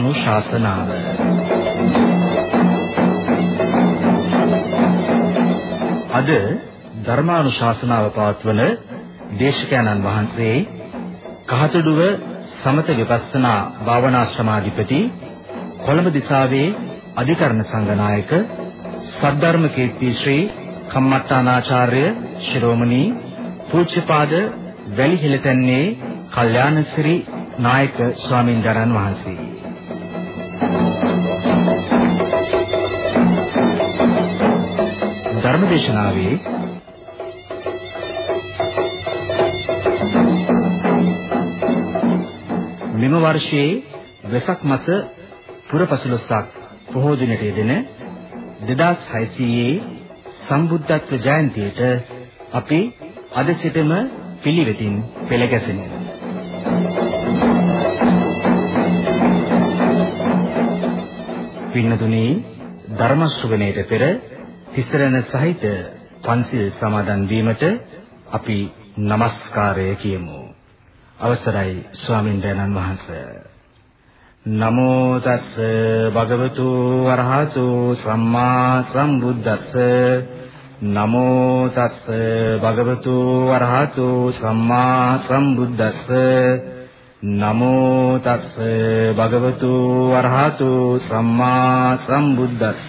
ධර්මානුශාසනාව. අද ධර්මානුශාසනාව පවත්වන දේශකයන්න් වහන්සේ කහතඩුව සමත විපස්සනා භාවනාශ්‍රමාධිපති කොළඹ දිසාවේ අධිකරණ සංඝනායක සද්ධර්ම කීර්ති ශ්‍රී කම්මට්ටානාචාර්ය ශිරෝමණී පූජ්‍යපාද වැලිහිලතන්නේ කල්යාණසිරි නායක ස්වාමීන් වහන්සේ. ධර්මදේශනාවේ මෙම වර්ෂයේ වෙසක් මාස පුරපසළොස්වක පොහෝ දිනට යෙදෙන 2600 සම්බුද්ධත්ව ජයන්තියට අපි අද සිටම පිළිවෙතින් පෙළ ගැසෙනවා. පින්නතුනි ධර්ම ශ්‍රවණයට පෙර තිසරණ සහිත පන්සිල් සමාදන් වීමට අපි নমස්කාරය කියමු. අවසරයි ස්වාමින්ද්‍රයන්න් වහන්සේ. නමෝ තස්ස භගවතු වරහතු සම්මා සම්බුද්දස්ස නමෝ තස්ස භගවතු වරහතු සම්මා සම්බුද්දස්ස නමෝ තස්ස භගවතු වරහතු සම්මා සම්බුද්දස්ස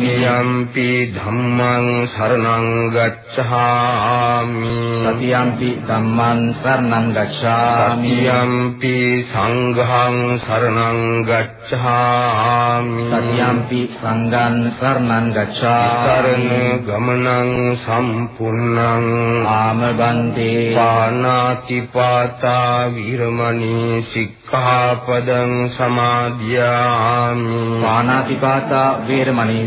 යම්පි ධම්මං සරණං ගච්ඡාමි. සතියම්පි ධම්මං සරණං ගච්ඡාමි. යම්පි සංඝං සරණං ගච්ඡාමි. සතියම්පි සංඝං සරණං ගච්ඡාමි. සරණ ගමනං සම්පූර්ණං ආමබන්තේ පානාති පාතා විරමණී සික්ඛාපදං සමාදියාමි. පානාතිපාතා වේරමණී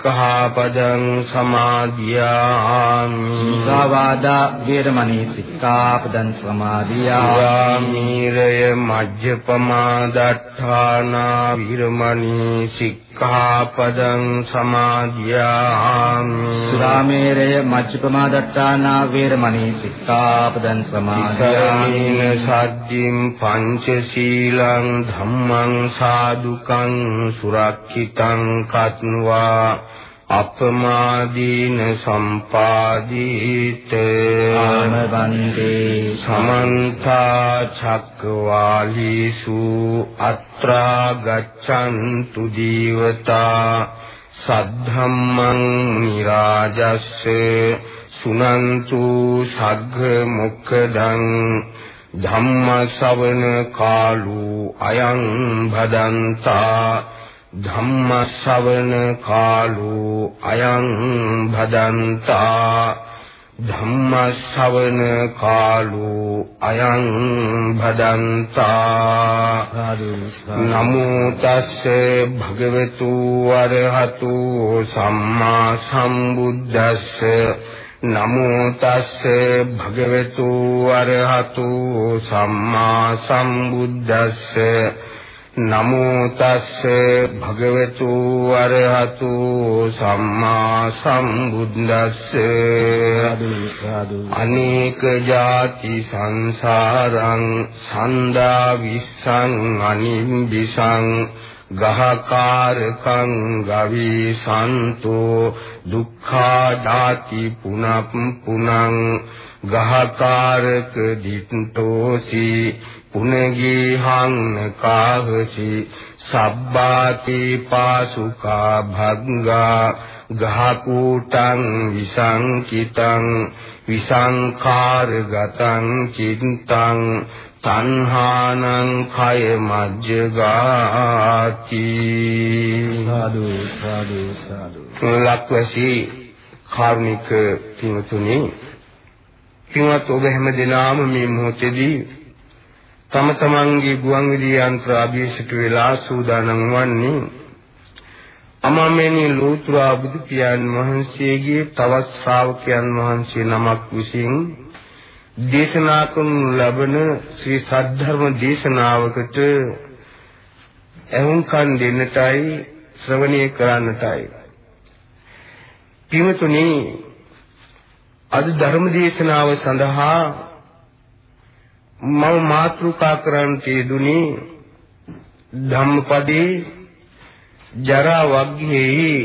සික්ඛාපදං සමාදියාමි। සාවාදා වේරමණී සික්ඛාපදං සමාදියාමි। යාමීරය මජ්ජපමා දට්ඨානා විරමණී සික්ඛාපදං සමාදියාමි। සුරාමේරය මජ්ජපමා දට්ඨානා වේරමණී සික්ඛාපදං සමාදියාමි। සද්දින් පංචශීලං ධම්මං සාදුකං සුරක්ෂිතං කତ୍වා අපමාදීන සම්පාදීත ආමවන්තේ සමන්ත චක්කවාලීසු අත්‍රා ගච්ඡන්තු දීවතා සද්ධම්මං නිරාජස්ස සුනන්තු සග්ග මොක්ඛදං ධම්ම ශ්‍රවණ කාලෝ අයං භදන්තා ධම්ම ශ්‍රවණ කාලෝ අයං භදන්තා. ධම්ම ශ්‍රවණ කාලෝ අයං භදන්තා. නමෝ තස්ස භගවතු වරහතු සම්මා සම්බුද්දස්ස. නමෝ තස්ස භගවතු වරහතු සම්මා සම්බුද්දස්ස. නමෝ තස්ස භගවතු වරහතු සම්මා සම්බුද්දස්ස. අනේක ಜಾති සංසාරං සන්දා විස්සං අනිම්බිසං ගහකාරකං ගවි සන්තෝ දුක්ඛා දාති පුනප් පුනං ගහකාරක දිට්ඨෝසි පුනගීහං කාහසි සබ්බාති පාසුකා භග්ගා ගහකූටං විසංකිතං විසංඛාරගතං චින්තං තණ්හානං khය මජ්ජගාති සාදු සාදු සාදු. ලක්වැසි කාරුණික පින්තුනි පින්වත් ඔබ හැම දිනාම මේ මොහොතේදී තම තමන්ගේ ගුවන් විදුලි යන්ත්‍ර අභිෂේක වෙලා සූදානම් වන්නේ අමමෙනි ලෝතුරා බුදු පියාණන් වහන්සේගේ තවත් ශ්‍රාවකයන් වහන්සේ නමක් විසින් දේශනා කරනු ලබන ශ්‍රී සද්ධර්ම දේශනාවකට එහුම්කන් දෙන්නටයි ශ්‍රවණය කරන්නටයි. පින්තුනි අද ධර්ම දේශනාව සඳහා මම මාතෘකා කරන්නට යෙදුනේ ධම්මපදේ ජරා වග්ගයේ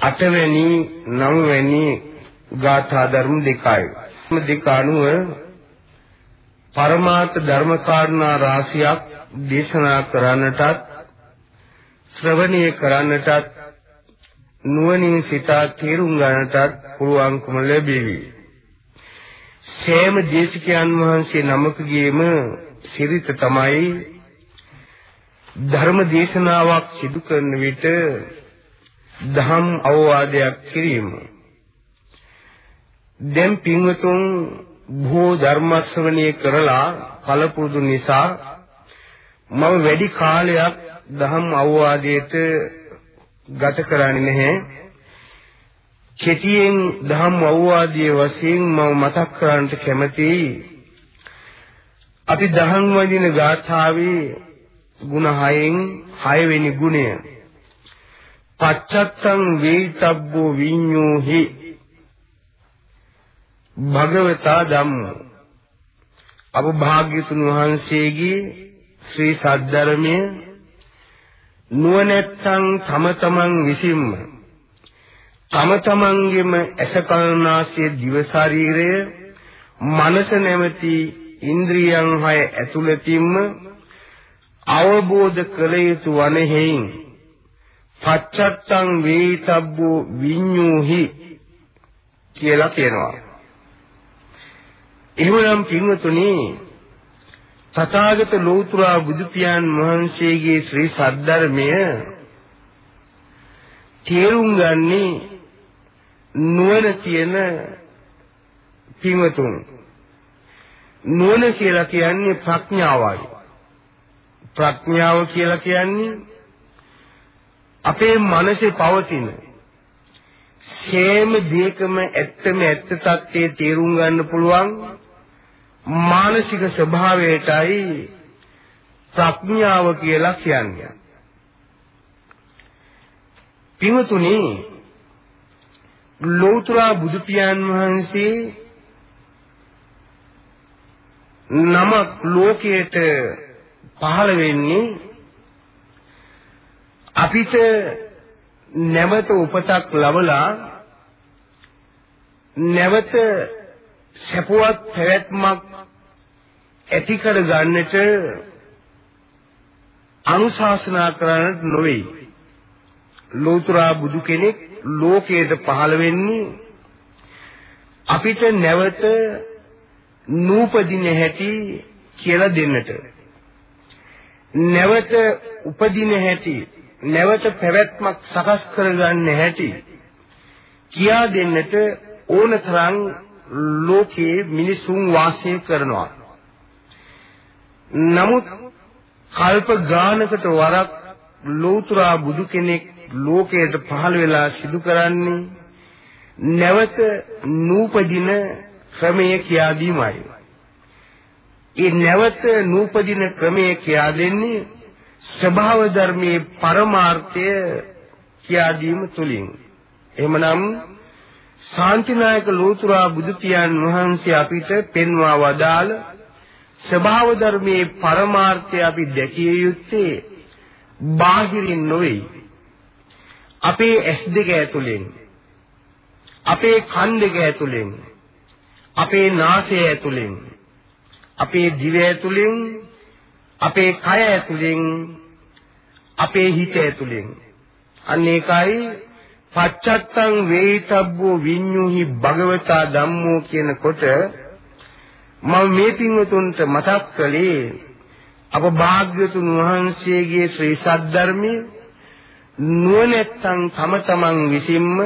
අටවැනි නවවැනි ගාථා ධර්ම දෙකයි. මේ දෙක අනුව පරමාර්ථ ධර්ම කාරණා රාශියක් දේශනා කරන්නටත් ශ්‍රවණය කරන්නටත් නුවණින් සිතා තේරුම් ගන්නටත් පුළුවන්කම ලැබෙවි. සෑම දේශකයන් වහන්සේ නමකගේම සිරිත තමයි ධර්ම දේශනාවක් සිදු කරන විට දහම් අවවාදයක් කිරීම. දැන් පින්වතුන් භෝ ධර්ම ශ්‍රවණය කරලා පළපුරුදු නිසා මම වැඩි කාලයක් දහම් අවවාදයට ගත කරන්නේ නැහැ. කෙටියෙන් ධම්ම අවවාදයේ වශයෙන් මම මතක් කරන්නට කැමතියි. අපි දහම් වදින ගාථාවේ ಗುಣ 6න් 6 වෙනි ගුණය. පච්චත්තං වේිතබ්බෝ විඤ්ඤෝහි භගවතා ධම්මෝ අප භාග්‍යතුන් වහන්සේගේ ශ්‍රී සද්ධර්මයේ නුවණැත්තන් තම තමන් විසින්ම තම තමන්ගේම ඇස කල්නාසය දිව ශරීරය මනස නැමැති ඉන්ද්‍රියන් හය ඇතුළතින්ම අවබෝධ කළ යුතු වනෙහින් පච්චත්තං වේතබ්බෝ විඤ්ඤෝහි කියලා කියනවා. එහෙමනම් පින්වතුනි තථාගත ලෝතුරා බුදු පියාණන් වහන්සේගේ ශ්‍රී සද්ධර්මය තේරුම් ගන්නේ නුවණ තියෙන පින්වතුන් නුවණ කියලා කියන්නේ ප්‍රඥාවයි ප්‍රඥාව කියලා කියන්නේ අපේ මනසේ පවතින සෑම දෙයකම ඇත්තම ඇත්ත తත්ත්වයේ තේරුම් ගන්න පුළුවන් මානසික ස්වභාවයටයි ප්‍රඥාව කියලා කියන්නේ. පින්තුනි ලෝතර බුදු පියාණන් වහන්සේ නමක් ලෝකයට පහළ වෙන්නේ අපිට නැවත උපතක් ලැබලා නැවත සපුවත් පැවැත්මක් ඇති කර ගන්නට අනුශාසනා කරන්නට නොවේ. ලෝතර බුදු කෙනෙක් ලෝකයට පහළ වෙන්නේ අපිට නැවත නූපදින හැටි කියලා දෙන්නට. නැවත උපදින හැටි නැවත පැවැත්මක් සකස් කරගන්න හැටි කියා දෙන්නට ඕනතරම් ලෝකයේ මිනිසුන් වාසය කරනවා. නමුත් කල්ප ගානකට වරක් ලෝතර බුදු කෙනෙක් ලෝකයට පහළ වෙලා සිදු කරන්නේ නැවත නූපදින ක්‍රමය කියා දීමයි. ඒ නැවත නූපදින ක්‍රමය කියා දෙන්නේ ස්වභාව ධර්මයේ පරමාර්ථය කියා දීම තුලින්. එහෙමනම් ශාන්තිනායක ලෝතුරා බුදු පියාණන් වහන්සේ අපිට පෙන්වා වදාළ ස්වභාව ධර්මයේ පරමාර්ථය අපි දැකිය යුත්තේ බාහිරින් නොවේ. අපේ ඇස් දෙක ඇතුලෙන් අපේ කන් දෙක ඇතුලෙන් අපේ නාසය ඇතුලෙන් අපේ දිව ඇතුලෙන් අපේ කය ඇතුලෙන් අපේ හිත ඇතුලෙන්. අන්න ඒකයි පච්චත්තං වේිතබ්බෝ විඤ්ඤුහි භගවතා ධම්මෝ කියනකොට මම මේ පින්වතුන්ට මතක් කළේ අප භාග්‍යතුන් වහන්සේගේ ශ්‍රී සද්ධර්මයේ නුවණැත්තන් තම තමන් විසින්ම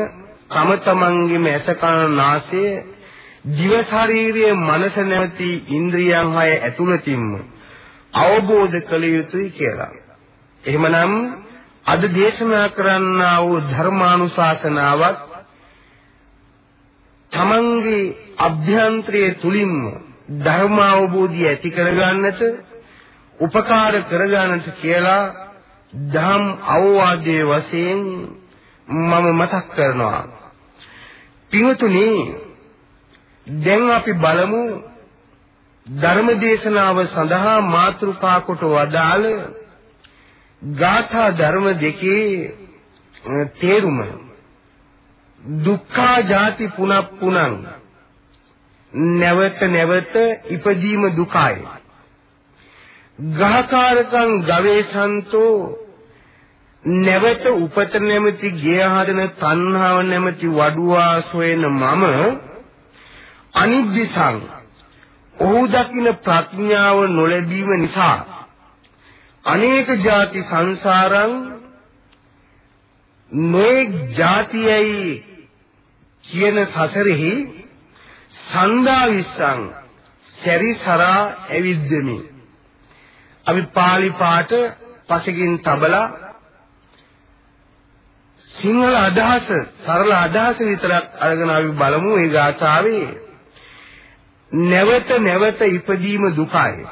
තම තමන්ගේම ඇස කන නාසය දිව ශාරීරිය මනස නැවති ඉන්ද්‍රියන් හය ඇතුළතින්ම අවබෝධ කළ යුතුයි කියලා. එහෙමනම් අද දේශනා කරන්නා වූ ධර්මානුශාසනාවක් තමන්ගේ අභ්‍යන්තරයේ තුලින්ම ධර්ම අවබෝධය ඇති කරගන්නට උපකාර කරගන්නට කියලා ධම් අවවාදයේ වශයෙන් මම මතක් කරනවා. පින්තුනි දැන් අපි බලමු ධර්ම දේශනාව සඳහා මාතෘකා කොට වදාළ ගාථා ධර්ම දෙකේ තේරුම. දුක්ඛා ජාති පුනප්පුනං නැවත නැවත ඉපදීම දුකයි. ගහකාරකං ගවේෂන්තෝ නැවත උපත නැමැති ගේ හදන තණ්හාව නැමැති වඩුවා සොයන මම අනිද්දිසං ඔහු දකින ප්‍රඥාව නොලැබීම නිසා අනේක ಜಾති සංසාරං නොඑක් ಜಾතියයි කියන සසරෙහි සන්දා විස්සං සැරිසරා ඇවිද්දෙමි. අපි pāli පාට පසකින් තබලා සිංහල අදහස සරල අදහස විතරක් අරගෙන අපි බලමු ඒ ගාථාවේ. නැවත නැවත ඉපදීම දුකයි.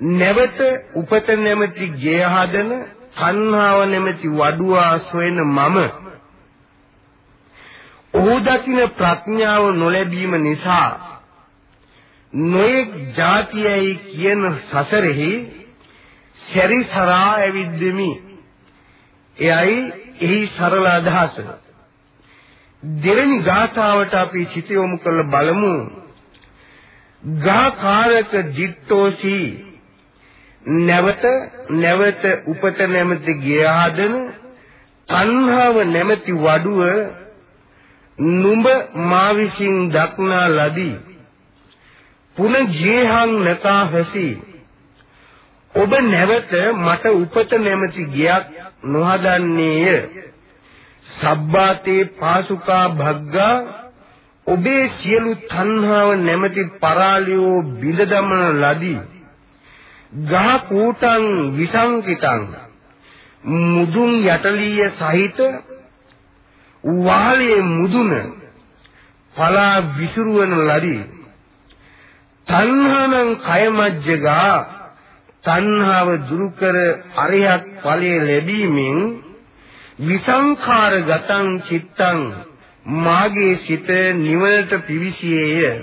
නැවත උපත නැමැති ගේ හදන තණ්හාව නැමැති වඩුවා සොයන මම. ඔහු දකින ප්‍රඥාව නොලැබීම නිසා නොයෙක් જાතියයි කියන සසරෙහි සැරිසරා ඇවිද්දෙමි. එයයි එහි සරල අදහස. දෙවෙනි ගාථාවට අපි චිත යොමු කළ බලමු. ගාකාරක දිට්ඨෝසී නැවත නැවත උපත නැමැති ගියාදන තණ්හාව නැමැති වඩුව නුඹ මා විසින් දක්නා ලදී. පුන ජීහං නතා හසි. ඔබ නැවත මට උපත නැමැති ගියක් නොහදන්නේය. සබ්බාතේ පාසුකා භග්ගා ඔබේ සියලු තණ්හාව නැමැති පරාලියෝ බිඳ දමන ලදී. ගහ කූටං විසංකිතං මුදුන් යටලිය සහිත වාලයේ මුදුන පලා විසිරුවන ලදී. තණ්හානං කයමජ්ජගා තණ්හාව දුරු කර අරියත් ඵලයේ ලැබීමෙන් විසංඛාරගතං චිත්තං මාගේ සිත නිවනට පිවිසියේය.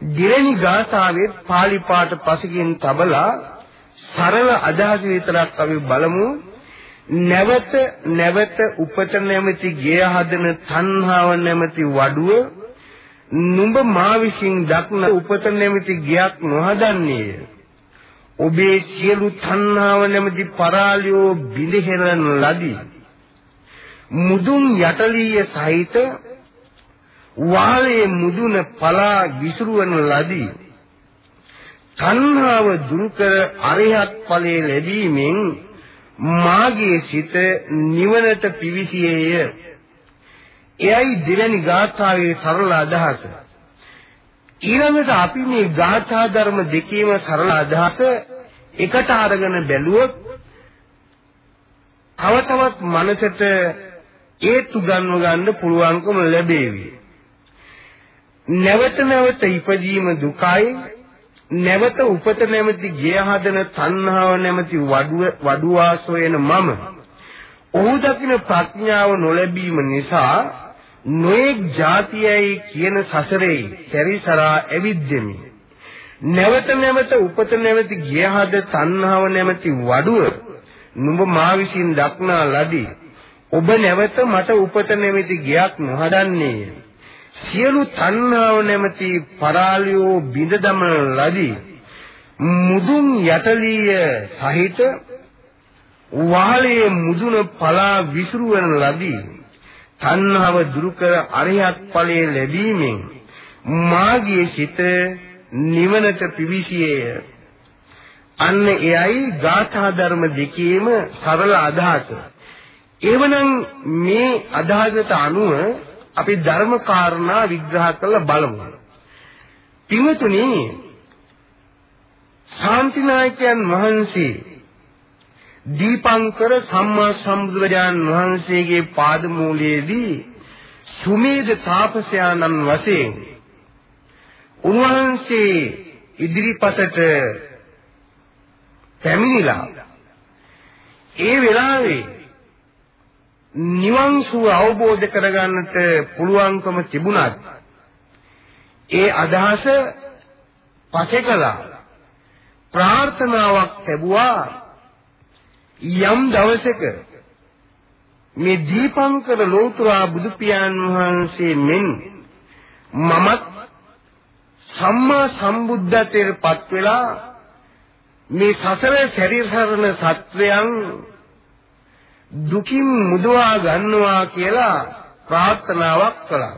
දෙවෙනි ගාථාවේ pāli පාඨ පසකින් තබලා සරල අදහස විතරක් අපි බලමු. නැවත නැවත උපත නැමැති ගේ හදන තණ්හාව නැමැති වඩුව නුඹ මා විසින් දක්න උපත නැමැති ගයක් නොහදන්නේය. ඔබේ සියලු තණ්හාව නැමැති පරාලියෝ බිඳහෙරන ලදී. මුදුන් යටලීය සහිත වාලයේ මුදුන පලා විසිරුවන ලදී. තණ්හාව දුරු කර අරිහත් ඵලයේ ලැබීමෙන් මාගේ සිත නිවනට පිවිසියේය. එයයි දෙවැනි ගාථාවේ සරල අදහස. ඊළඟට අපි මේ ගාථා ධර්ම දෙකේම සරල අදහස එකට අරගෙන බැලුවොත් තව තවත් මනසට ඒතු ගන්ව ගන්න පුළුවන්කම ලැබේවි. නැවත නැවත ඉපදීම දුකයි. නැවත උපත නැමැති ගේ හදන තණ්හාව නැමැති වඩුව වඩුවා සොයන මම. ඔහු දකින ප්‍රඥාව නොලැබීම නිසා නොඑක් જાතියයි කියන සසරේ සැරිසරා ඇවිද්දෙමි. නැවත නැවත උපත නැමැති ගේ හද තණ්හාව නැමැති වඩුව නුඹ මා විසින් දක්නා ලදී. ඔබ නැවත මට උපත නැමැති ගයක් නොහදන්නේය. සියලු තණ්හාව නැමැති පරාලියෝ බිඳ දමන ලදී. මුදුන් යටලිය සහිත වහලේ මුදුන පලා විසිරුවන ලදී. තණ්හාව දුරු කර අරියත් ඵලයේ ලැබීමෙන් මාගේ සිත නිවනට පිවිසියේය අන්න එයයි ගාථා ධර්ම දෙකේම සරල අදහස. එවනම් මේ අදහසට අනුව අපි ධර්ම කාරණා විග්‍රහ කරලා බලමු. පින්වතුනි ශාන්තිනායකයන් වහන්සේ දීපංකර සම්මා සම්බුදුරජාන් වහන්සේගේ පාදමූලයේදී සුමේද තාපසයාණන් වශයෙන් උන්වහන්සේ ඉදිරිපසට පැමිණිලා ඒ වෙලාවේ නිවන් සුව අවබෝධ කරගන්නට පුළුවන්කම තිබුණත් ඒ අදහස පසෙකලා ප්‍රාර්ථනාවක් ලැබුවා. යම් දවසක මේ දීපංකර ලෝතුරා බුදු පියාණන් වහන්සේ මෙන් මමත් සම්මා සම්බුද්ධත්වයට පත් වෙලා මේ සසර සැරිසරන සත්වයන් දුකින් මුදවා ගන්නවා කියලා ප්‍රාර්ථනාවක් කළා.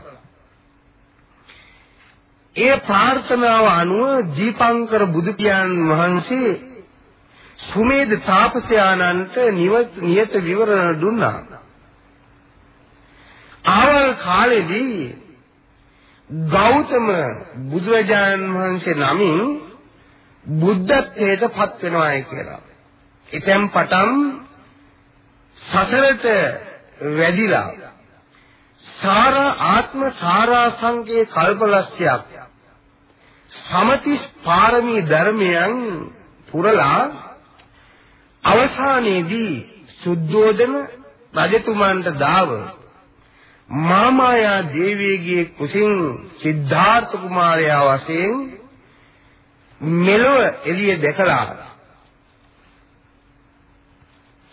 ඒ ප්‍රාර්ථනාව අනුව දීපංකර බුදු පියාණන් වහන්සේ සුමේද තාපසයාණන්ට නියත විවරණ දුන්නා. ආවල් කාලෙදී ගෞතම බුදුරජාණන් වහන්සේ නමින් බුද්ධත්වයට පත් වෙනවායි කියලා. එතෙන් පටන් සසරට වැඩිලා සාර ආත්ම සාරාංශයේ කල්පලස්යක් සමතිස් පාරමී ධර්මයන් පුරලා අවසානයේදී සුද්ධෝදන රජතුමන්ට දාව මාමායා දේවියගේ කුසින් සිද්ධාර්ථ කුමාරයා වශයෙන් මෙලොව එළිය දැකලා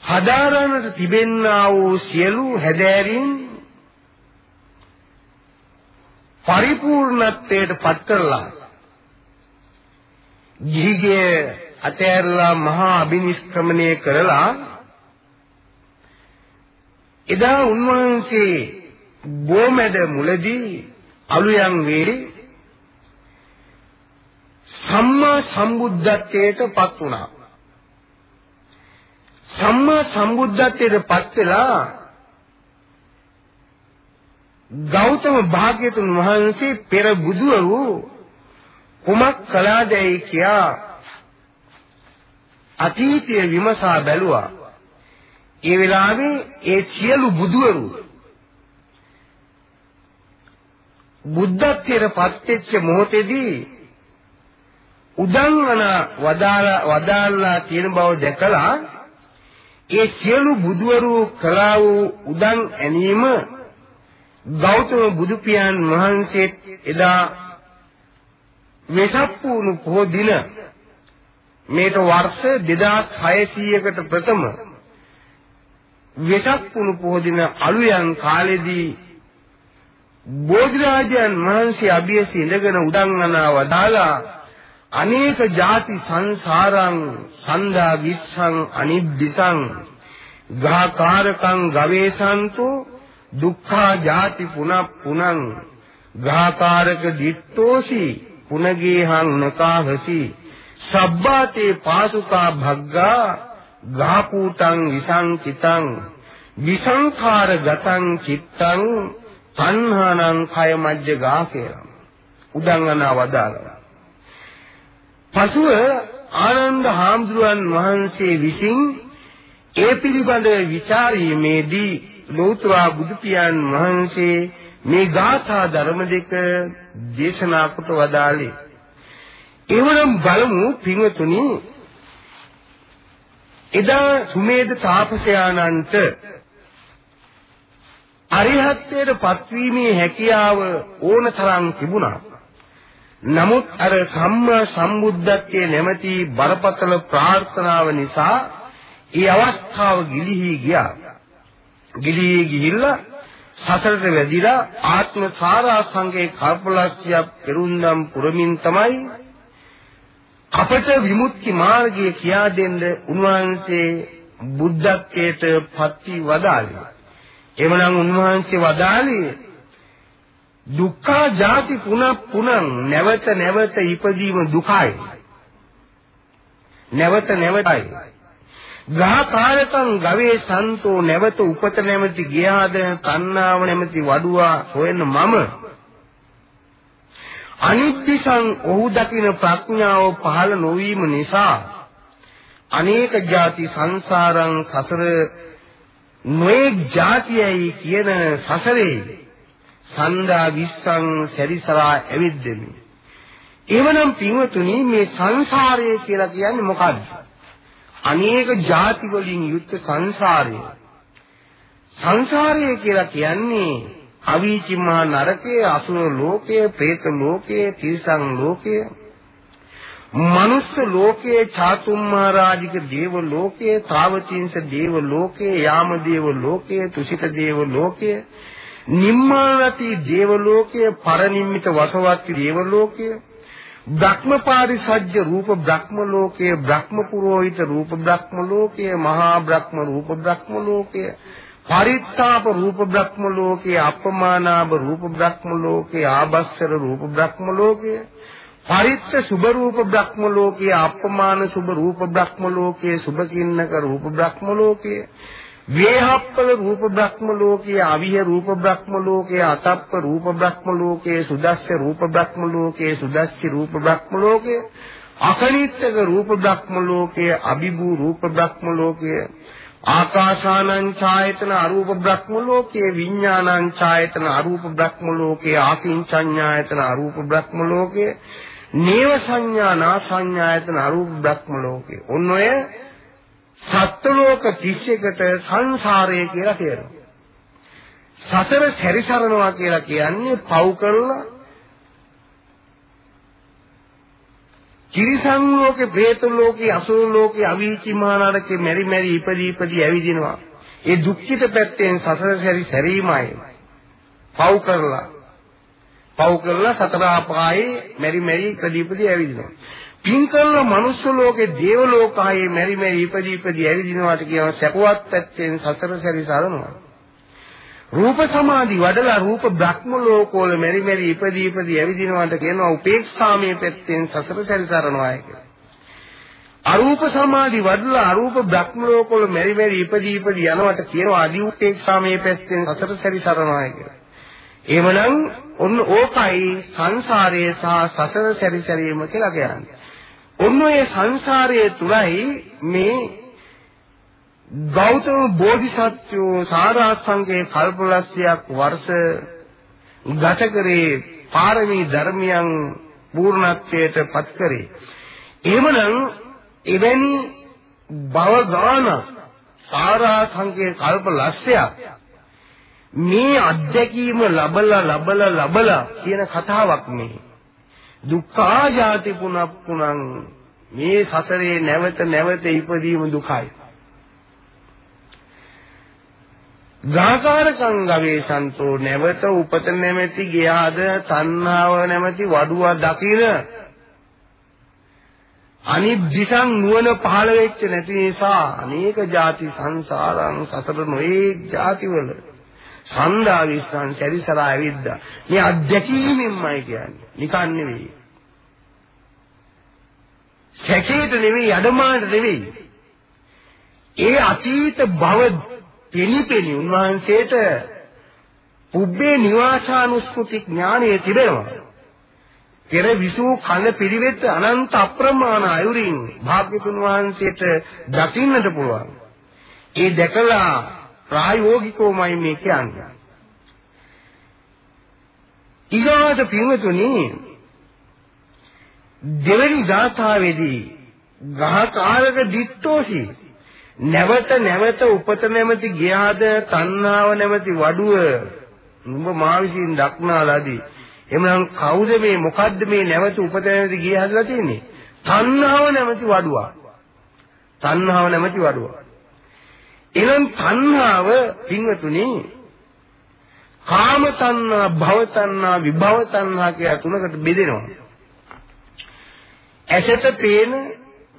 හදාරන්නට තිබෙන්නා වූ සියලු හැදෑරීම් පරිපූර්ණත්වයට පත් කරලා ගිහිගේ අතෑරලා මහා අභිනිෂ්ක්‍රමණය කරලා එදා උන්වහන්සේ බොමැඩ මුලදී අලුයන් වේරේ සම්මා සම්බුද්ධත්වයට පත් වුණා. සම්මා සම්බුද්ධත්වයට පත් වෙලා ගෞතම භාග්‍යතුන් වහන්සේ පෙර බුදුවරු කුමක් කළාදැයි කියා අතීතය විමසා බැලුවා. ඒ වෙලාවේ ඒ සියලු බුදුවරු බුද්ධත්වයට පත්වෙච්ච මොහොතේදී උදංගන වදාලා වදාල්ලා තියෙන බව දැකලා ඒ සියලු බුදවරු කළා වූ උදන් ඇනීම ගෞතම බුදු පියාණන් වහන්සේ එදා වෙසක් පුණු පොහොය දින මේට වර්ෂ 2600කට ප්‍රථම වෙසක් පුණු පොහොය දින අලුයන් කාලෙදී බෝධිරාජයන් වහන්සේ අභියස ඉඳගෙන උදංගනා වදාලා අනේක ಜಾති සංසාරං සන්දා විස්සං අනිබ්බිසං ගාකාරකං ගවේසන්තු දුක්ඛා ಜಾති පුනක් පුනං ගාකාරක දිත්තෝසි පුනගේහං නකාහසි සබ්බාතේ පාසුකා භග්ගා ගාපූතං විසංකිතං විසංඛාර ගතං චිත්තං තණ්හානං කය මජ්ජ ගා කියලා උදංගන අවදාලා පසුව ආනන්ද හාමුදුරුවන් වහන්සේ විසින් ඒ පිළිබඳ විචාරීමේදී ලෝතර බුදු පියාණන් වහන්සේ මේ ගාථා ධර්ම දෙක දේශනා කොට වදාළේ. එවනම් බලමු පින්වතුනි එදා සුමේද තාපසයාණන්ට අරිහත්ත්වයට පත්වීමේ හැකියාව ඕනතරම් තිබුණා. නමුත් අර සම්මා සම්බුද්ධත්වයේ නැමැති බරපතල ප්‍රාර්ථනාව නිසා ඒ අවස්ථාව ගිලිහි ගියා. ගිලිහි ගිහිල්ලා සතරට වැදිලා ආත්ම සාරාංශයේ කල්පලක්ෂ්‍ය පෙරුන්දම් පුරමින් තමයි අපට විමුක්ති මාර්ගය කියා දෙන්න උන්වහන්සේ බුද්ධත්වයට පත්වි වදාළේ. එවනම් උන්වහන්සේ වදාළේ දුක්ඛ ජාති පුන පුනං නැවත නැවත ඉපදීම දුකයි. නැවත නැවතයි. ග්‍රහකාරකං ගවේ සන්තෝ නැවත උපත නැමැති ගියාද තණ්හාව නැමැති වඩුවා හොයන මම අනිත්‍යසං ඔහු දකින ප්‍රඥාව පහළ නොවීම නිසා අනේක ಜಾති සංසාරං සතර නොඑක් જાතියයි කියන සසරේ සන්දා විස්සං සැරිසරා ඇවිද්දෙමි. එවනම් පින්වතුනි මේ සංසාරය කියලා කියන්නේ මොකද්ද? අනේක ಜಾති වලින් යුක්ත සංසාරය. සංසාරය කියලා කියන්නේ අවීචි මහා නරකයේ අසුර ලෝකයේ, പ്രേත ලෝකයේ, තිරිසන් ලෝකයේ, මනුස්ස ලෝකයේ, චාතුම් මහරජික දේව ලෝකයේ, තාවතිංස දේව ලෝකයේ, යාම දේව ලෝකයේ, තුසිත දේව ලෝකයේ, නිම්මානති දේව ලෝකයේ, පරනිම්මිත වසවත්ති දේව ලෝකයේ. බ්‍රහ්මපාරිසජ්ජ රූප බ්‍රහ්ම ලෝකයේ බ්‍රහ්ම පුරෝහිත රූප බ්‍රහ්ම ලෝකයේ මහා බ්‍රහ්ම රූප බ්‍රහ්ම ලෝකයේ. පරිත්තාප රූප බ්‍රහ්ම ලෝකයේ අපමානාභ රූප බ්‍රහ්ම ලෝකයේ ආබස්සර රූප බ්‍රහ්ම ලෝකයේ පරිත්ත සුභ රූප බ්‍රහ්ම ලෝකයේ අපමාන සුභ රූප බ්‍රහ්ම ලෝකයේ සුභකින්නක රූප බ්‍රහ්ම ලෝකයේ වේහප්පල රූප බ්‍රහ්ම ලෝකයේ අවිහ රූප බ්‍රහ්ම ලෝකයේ අතප්ප රූප බ්‍රහ්ම ලෝකයේ සුදස්ස රූප බ්‍රහ්ම ලෝකයේ සුදස්සි රූප බ්‍රහ්ම ලෝකයේ අකනිටක රූප බ්‍රහ්ම ලෝකයේ අභිභූ රූප බ්‍රහ්ම ලෝකයේ ආකාසානං ඡායතන අරූප බ්‍රහ්ම ලෝකයේ විඥානං ඡායතන අරූප බ්‍රහ්ම ලෝකයේ ආකින්චඤ්ඤායතන අරූප බ්‍රහ්ම ලෝකයේ නේව සංඥා නා සංඥායතන අරූප බ්‍රහ්ම ලෝකයේ ඔන්නෝය සත්ලෝක 31කට සංසාරය කියලා කියනවා. සතර සැරිසරනවා කියලා කියන්නේ පව් කරලා කිරිසන් ලෝකේ, പ്രേත ලෝකේ, අසුර ලෝකේ, අවීචි මහානරකේ මෙරි මෙරි ඉපදී ඉපදී ඇවිදිනවා. ඒ දුක්ඛිත පැත්තෙන් සතර සැරි සැරීමයි. පව් කරලා පව් කරලා සතර අපායේ මෙරි මෙරි ඉපදී ඉපදී ඇවිදිනවා. පින් කරලා මනුස්ස ලෝකේ දේව ලෝකයේ මෙරි මෙරි ඉපදී ඉපදී ඇවිදිනවාට කියනවා සැපවත් පැත්තෙන් සතර සැරි සරනවා. රූප සමාධි වඩලා රූප බ්‍රහ්ම ලෝකවල මෙරි මෙරි ඉපදී ඉපදී ඇවිදිනවාට කියනවා උපේක්ෂාමයේ පැත්තෙන් සතර සැරි සරනවා කියලා. අරූප සමාධි වඩලා අරූප බ්‍රහ්ම ලෝකවල මෙරි මෙරි ඉපදී ඉපදී යනවාට කියනවා අදි උපේක්ෂාමයේ පැත්තෙන් සතර සැරි සරනවා කියලා. එහෙමනම් ඔන්න ඕකයි සංසාරයේ සහ සසර සැරි සැරීම කියලා කියන්නේ. ඔන්න ඔය සංසාරයේ තුලයි මේ ගෞතම බෝධිසත්වෝ සාරාංශයේ කල්පලක්ෂයක් වර්ෂ ගත කරේ පාරමී ධර්මයන් පූර්ණත්වයට පත් කරේ. එහෙමනම් එවැනි භව ගාන සාරාංශයේ කල්පලක්ෂයක් මේ අත්දැකීම ලබලා ලබලා ලබලා කියන කතාවක් මේ. දුක්ඛා ජාති පුනප්පුනං මේ සතරේ නැවත නැවත ඉපදීම දුකයි. ගාකාරකං ගවේ සන්තෝ නැවත උපත නැමැති ගියාද තණ්හාව නැමැති වඩුවා දකින අනිබ්දිසං නුවණ පහළ වෙච්ච නැති නිසා අනේක ಜಾති සංසාරං සතර නොඒක් ಜಾතිවල සන්දා විස්සන් සැරිසරා ඇවිද්දා. මේ අධ්‍යක්ීමෙන්මයි කියන්නේ. නිකන් නෙවෙයි. සැකේට නෙවෙයි අඩමානට නෙවෙයි. ඒ අතීත භව පිනිපෙනි උන්වහන්සේට පුබ්බේ නිවාසානුස්මෘති ඥානය තිබෙනවා. පෙර විසූ කන පිළිවෙත් අනන්ත අප්‍රමාණ අයුරින් භාග්‍යතුන් වහන්සේට දකින්නට පුළුවන්. ඒ දැකලා ප්‍රායෝගිකවමයි මේ කියන්නේ. ඊළඟට පින්වතුනි දෙවනි ගාථාවේදී ගහකාරක දිට්ඨෝසි නැවත නැවත උපත නැමැති ගියාද තණ්හාව නැමැති වඩුව නුඹ මා විසින් දක්නාලාදී. එhmenan කවුද මේ මොකද්ද මේ නැවත උපත නැමැති ගිය හදලා තියෙන්නේ? තණ්හාව නැමැති වඩුව. තණ්හාව නැමැති වඩුව. එහෙනම් තණ්හාව පින්වතුනි කාම තණ්හා භව තණ්හා විභව තණ්හා කියලා තුනකට බෙදෙනවා. ඇසට පේන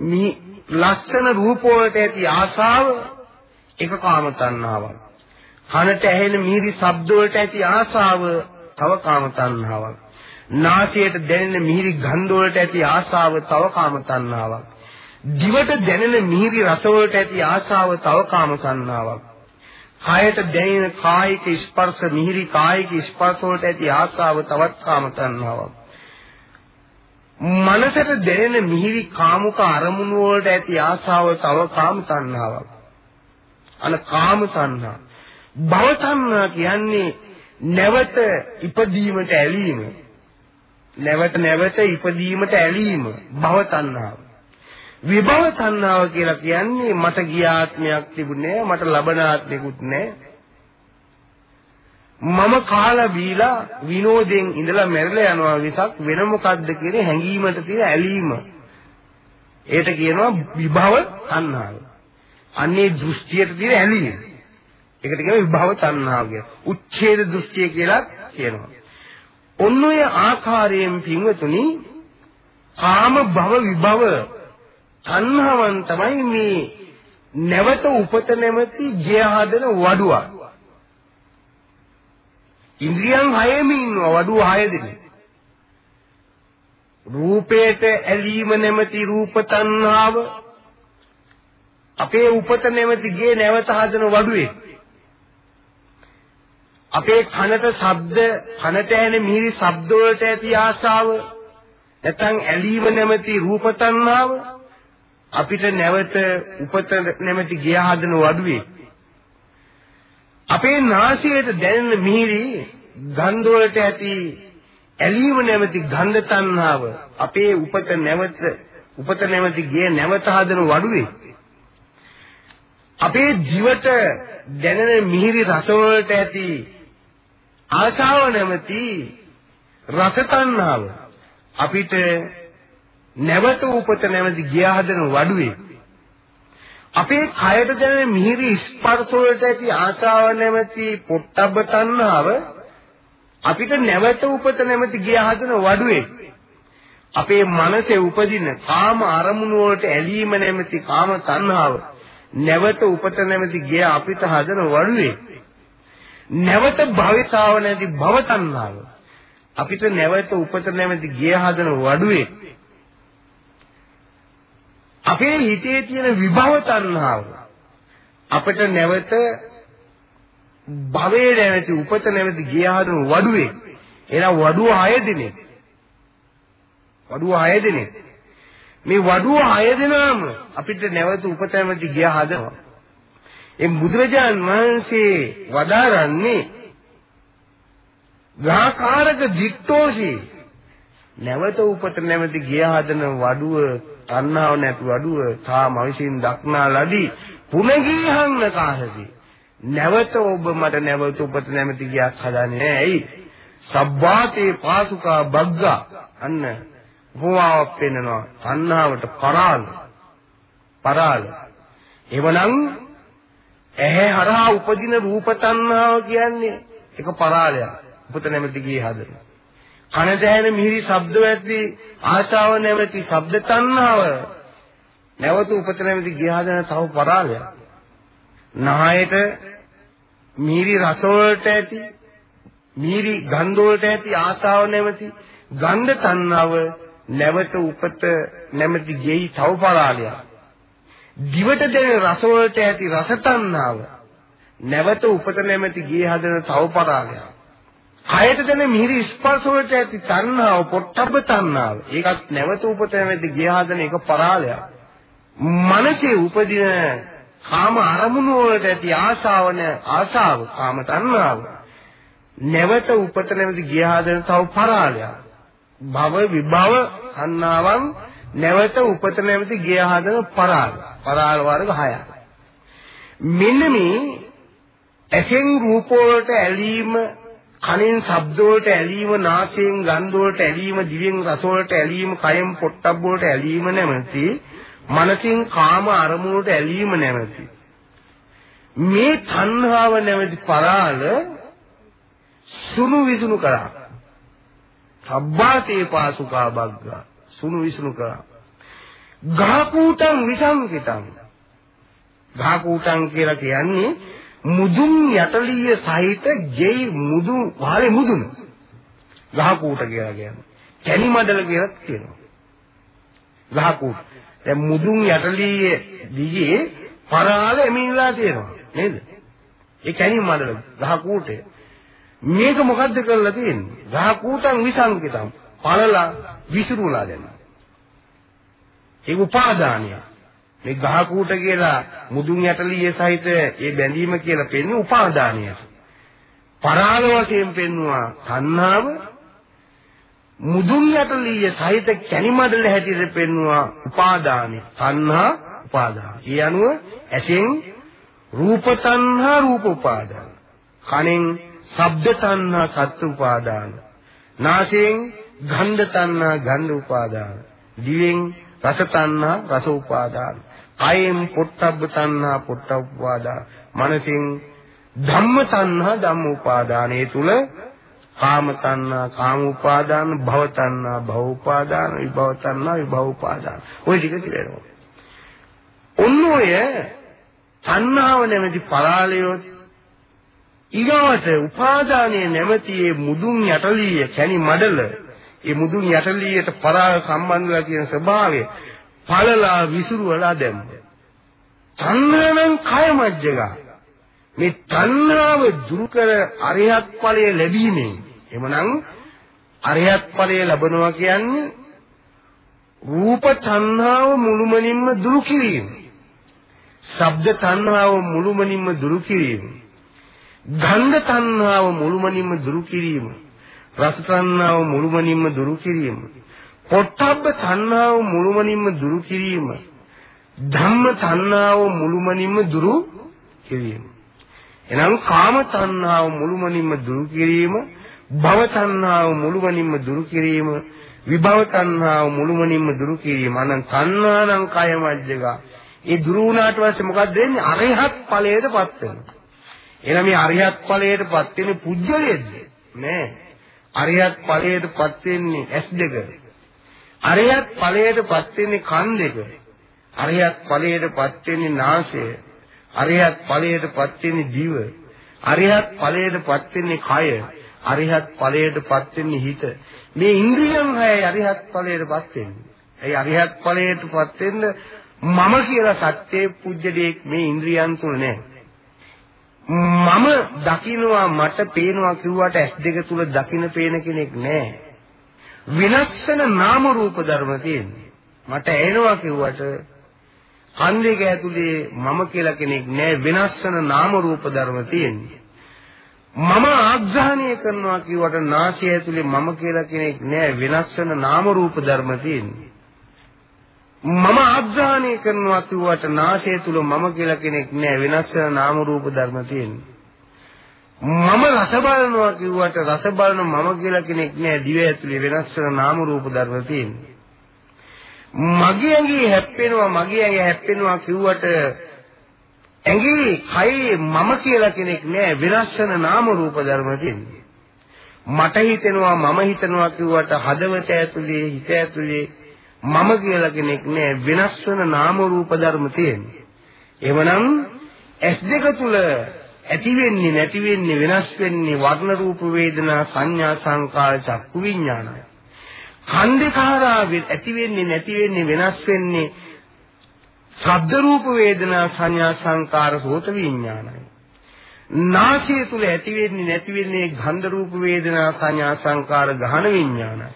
මේ ලස්සන රූප වලට ඇති ආශාව ඒක කාම තණ්හාවක්. කනට ඇහෙන මිහිරි ශබ්ද වලට ඇති ආශාව තව කාම තණ්හාවක්. නාසයට දැනෙන මිහිරි ගන්ධ වලට ඇති ආශාව තව කාම තණ්හාවක්. දිවට දැනෙන මිහිරි රස වලට ඇති ආශාව තව කාම තණ්හාවක්. කායට දැනෙන කායික ස්පර්ශ මිහිරි කායික ස්පර්ශ වලට ඇති ආශාව තවත් කාම තණ්හාවක්. මනසට දැනෙන මිහිරි කාමුක අරමුණු වලට ඇති ආසාව තව කාම තණ්හාවක්. අන කාම තණ්හා. භව තණ්හා කියන්නේ නැවත ඉපදීමට ඇලීම. නැවත නැවත ඉපදීමට ඇලීම භව තණ්හාව. විභව තණ්හාව කියලා කියන්නේ මට ගියාත්මයක් තිබුණේ මට ලබන ආත්මෙකුත් නැහැ. මම කාලා බීලා විනෝදයෙන් ඉඳලා මැරලා යනවා විසක් වෙන මොකද්ද කියන හැඟීමට තියෙන ඇලීම. ඒකට කියනවා විභව තණ්හාව. අන්නේ දෘෂ්ටියට තියෙන ඇලීම. ඒකට කියනවා විභව තණ්හාව කියලා. උච්ඡේද දෘෂ්ටිය කියලා කියනවා. ඔන්න ඔය ආකාරයෙන් පින්වතුනි කාම භව විභව තණ්හාවන් තමයි මේ නැවත උපත නැමැති ජය හදන වඩුවක්. ඉන්ද්‍රියන් හයෙම ඉන්නවා වඩුව හය දෙනෙක්. රූපයට ඇලීම නැමැති රූප තණ්හාව අපේ උපත නැමැති ගේ නැවත හදන වඩුවේ අපේ කනට ශබ්ද කනට ඇහෙන මිහිරි ශබ්ද වලට ඇති ආශාව නැත්නම් ඇලීම නැමැති රූප තණ්හාව අපිට නැවත උපත නැමැති ගේ හදන වඩුවේ අපේ නාසයට දැනෙන මිහිරි ගන්ධ වලට ඇති ඇලීම නැමැති ගන්ධ තණ්හාව අපේ උපත නැවත උපත නැමැති ගේ නැවත හදන වඩුවේ. අපේ ජීවිත දැනෙන මිහිරි රස වලට ඇති ආශාව නැමැති රස තණ්හාව අපිට නැවත උපත නැමැති ගේ හදන වඩුවේ. අපේ කයට දැනෙන මිහිරි ස්පර්ශ වලට ඇති ආශාව නැමැති පොට්ටබ්බ තණ්හාව අපිට නැවත උපත නැමැති ගිය හදන වඩුවේ. අපේ මනසේ උපදින කාම අරමුණු වලට ඇලීම නැමැති කාම තණ්හාව නැවත උපත නැමැති ගිය අපිට හදන වඩුවේ. නැවත භවිතාව නැති භව තණ්හාව අපිට නැවත උපත නැමැති ගිය හදන වඩුවේ. අපේ හිතේ තියෙන විභව තණ්හාව අපිට නැවත භවයේ නැවති උපත නැවති ගිය හදන වඩුවේ එහෙනම් වඩුව 6 දිනේ. වඩුව 6 දිනේ. මේ වඩුව 6 දිනාම අපිට නැවත උපත නැවති ගිය හදනවා. ඒ බුදුරජාන් වහන්සේ වදාරන්නේ ග්‍රහකාරක දික්තෝෂී නැවත උපත නැවති ගිය හදන වඩුව තණ්හාව නැති වඩුව තාම විසින් දක්නා ලදී පුනගීහන්න කාහදී නැවත ඔබ මට නැවත උපත නැමැති ගියක් හදන්නේ නැහැ ඇයි? සබ්බාතේ පාසුකා බග්ගා. අන්න උපමාවක් පෙන්නනවා. තණ්හාවට පරාල. පරාල. එවනම් ඇහැ හරහා උපදින රූප තණ්හාව කියන්නේ ඒක පරාලයක්. උපත නැමැති ගියේ හදන කන දැහෙන මිහිරි ශබ්ද ඇති ආශාව නැමැති ශබ්ද තණ්හාව නැවත උපත නැමැති ගිය හදන තව පරාලයක්. නහයට මිහිරි රස වලට ඇති මිහිරි ගන්ධ වලට ඇති ආශාව නැමැති ගන්ධ තණ්හාව නැවත උපත නැමැති ගෙයි තව පරාලයක්. දිවට දැනෙන රස වලට ඇති රස තණ්හාව නැවත උපත නැමැති ගේ හදන තව පරාලයක්. කයට දැන මිහිරි ස්පර්ශ වලට ඇති තණ්හාව පොට්ටබ්බ තණ්හාව. ඒකත් නැවත උපත නැති ගියාදන එක පරාලයක්. මනසේ උපදින කාම අරමුණු වලට ඇති ආශාවන ආශාව කාම තණ්හාව. නැවත උපත නැවත ගියාදෙන තව පරාලයක්. භව විභව සංනාවන් නැවත උපත නැවත ගියාදෙන පරාල. පරාල වර්ග 6ක්. මෙන්න මේ ඇසෙන් රූප වලට ඇලීම කනෙන් ශබ්ද වලට ඇලීම නාසයෙන් ගන්ධ වලට ඇලීම දිවෙන් රස වලට ඇලීම කයෙන් පොට්ටබ්බ වලට ඇලීම නැමැති මනසින් කාම අරමුණට ඇලීම නැමැති. මේ තණ්හාව නැමැති පරාල සුණු විසුණු කරා. සබ්බාතේ පාසුකා බග්ගා. සුණු විසුණු කරා. ගහකූටං විසංකිතං. ගහකූටං කියලා කියන්නේ මුදුන් යටලිය සහිත ගෙයි මුදු වාලේ මුදුන. ගහකූට කියලා කියන්නේ. කැණි මඩල කියලා කියනවා. ගහකූට. දැන් මුදුන් යටලිය දිගේ පරාල එමින්ලා තියෙනවා. නේද? ඒ කැණි මඩල ගහකූටේ මේක මොකද්ද කරලා තියෙන්නේ? ගහකූටන් විසංකිතම්. පළලා විසිරුලා දැන් ඒක උපාදානිය මේ ගහකූට කියලා මුදුන් යටලිය සහිත ඒ බැඳීම කියලා පෙන්නේ උපාදානියට. පරාල වශයෙන් පෙන්නවා තණ්හාව මුදුන් යටලිය සහිත කැණිමඩල හැටියට පෙන්නවා උපාදානෙ. තණ්හා උපාදාන. ඒ අනුව ඇසෙන් රූප තණ්හා රූප උපාදාන. කනෙන් ශබ්ද තණ්හා සත්ත්ව උපාදාන. නාසයෙන් ගන්ධ තණ්හා ගන්ධ උපාදාන. දිවෙන් රස තණ්හා රස උපාදාන. කයෙන් පොට්ටබ්බ තණ්හා පොට්ටබ්බ උපාදාන මනසින් ධම්ම තණ්හා ධම්ම උපාදානයේ තුල කාම තණ්හා කාම උපාදාන භව තණ්හා භව උපාදාන විභව තණ්හා විභව උපාදාන. ওই ටික තිබෙනවා ඔන්න ඔය තණ්හාව නැමැති පරාලයොත් ඊගාවට උපාදානයේ නැමැති මේ මුදුන් යටලිය කැණි මඩල ඒ මුදුන් යටලියට පරාල සම්බන්ධලා කියන ස්වභාවය පළලා විසිරුවලා දැම්මා. තණ්හාවෙන් කය මජ්ජගා. මේ තණ්හාව දුරු කර අරියත් ඵලය ලැබීමෙන් එමනම් අරියත් ඵලය ලැබනවා කියන්නේ රූප තණ්හාව මුළුමනින්ම දුරු කිරීම. ශබ්ද තණ්හාව මුළුමනින්ම දුරු කිරීම. ගන්ධ තණ්හාව මුළුමනින්ම දුරු කිරීම. රස තණ්හාව මුළුමනින්ම දුරු කිරීම. පොට්ටබ්බ තණ්හාව මුළුමනින්ම දුරු කිරීම ධම්ම තණ්හාව මුළුමනින්ම දුරු කිරීම. එනම් කාම තණ්හාව මුළුමනින්ම දුරු කිරීම භව තණ්හාව මුළුමනින්ම දුරු කිරීම විභව තණ්හාව මුළුමනින්ම දුරු කිරීම. අනං තණ්හානං කය මජ්ජක ඒ දුරු වුණාට පස්සේ මොකක්ද වෙන්නේ? අරිහත් ඵලයටපත් වෙනවා. එහෙනම් මේ අරිහත් ඵලයටපත් වෙන්නේ පුජ්‍යලයේද නෑ. අරිහත් ඵලයටපත් වෙන්නේ S2 අරියත් ඵලයටපත් වෙන්නේ කන් දෙක. අරියත් ඵලයටපත් වෙන්නේ නාසය. අරියත් ඵලයටපත් වෙන්නේ දිව. අරියත් ඵලයටපත් වෙන්නේ කය. අරිහත් ඵලයටපත් වෙන්නේ හිත. මේ ඉන්ද්‍රියන් හය අරිහත් ඵලයටපත් වෙන්නේ. ඒ අරිහත් ඵලයටපත් වෙන්න මම කියලා සත්‍යයේ පුජ්‍යලයක් මේ ඉන්ද්‍රියන් තුල නැහැ. මම දකින්නවා මට පේනවා කිව්වට ඇස් දෙක තුල දකින්න පේන කෙනෙක් නැහැ. වෙනස් වෙන නාම රූප ධර්ම තියෙන්නේ. මට ඇහෙනවා කිව්වට කන් දෙක ඇතුලේ මම කියලා කෙනෙක් නෑ වෙනස් වෙන නාම රූප ධර්ම තියෙන්නේ. මම ආග්‍රහණය කරනවා කිව්වට නාසය ඇතුලේ මම කියලා කෙනෙක් නෑ වෙනස් වෙන නාම රූප ධර්ම තියෙන්නේ. මම ආග්‍රහණය කරනවා කිව්වට නාසය තුල මම කියලා කෙනෙක් නෑ වෙනස් වෙන නාම රූප ධර්ම තියෙන්නේ. මම රස බලනවා කිව්වට රස බලන මම කියලා කෙනෙක් නෑ දිව ඇතුලේ වෙනස් වෙන නාම රූප ධර්ම තියෙන්නේ. මගේ ඇඟේ හැප්පෙනවා මගේ ඇඟ හැප්පෙනවා කිව්වට ඇඟේ කයේ මම කියලා කෙනෙක් නෑ වෙනස් වෙන නාම රූප ධර්ම තියෙන්නේ. මට හිතෙනවා මම හිතනවා කිව්වට හදවත ඇතුලේ හිත ඇතුලේ මම කියලා කෙනෙක් නෑ වෙනස් වෙන නාම රූප ධර්ම තියෙන්නේ. එවනම් S2 තුල ඇති වෙන්නේ නැති වෙන්නේ වෙනස් වෙන්නේ වර්ණ රූප වේදනා සංඥා සංකාර චක්කු විඥානයි. ඛණ්ඩකාරා ඇති වෙන්නේ නැති වෙන්නේ වෙනස් වෙන්නේ ශබ්ද රූප වේදනා සංඥා සංකාර සෝත විඥානයි. නාසය තුල ඇති වෙන්නේ නැති වෙන්නේ ගන්ධ රූප වේදනා සංඥා සංකාර ගහන විඥානයි.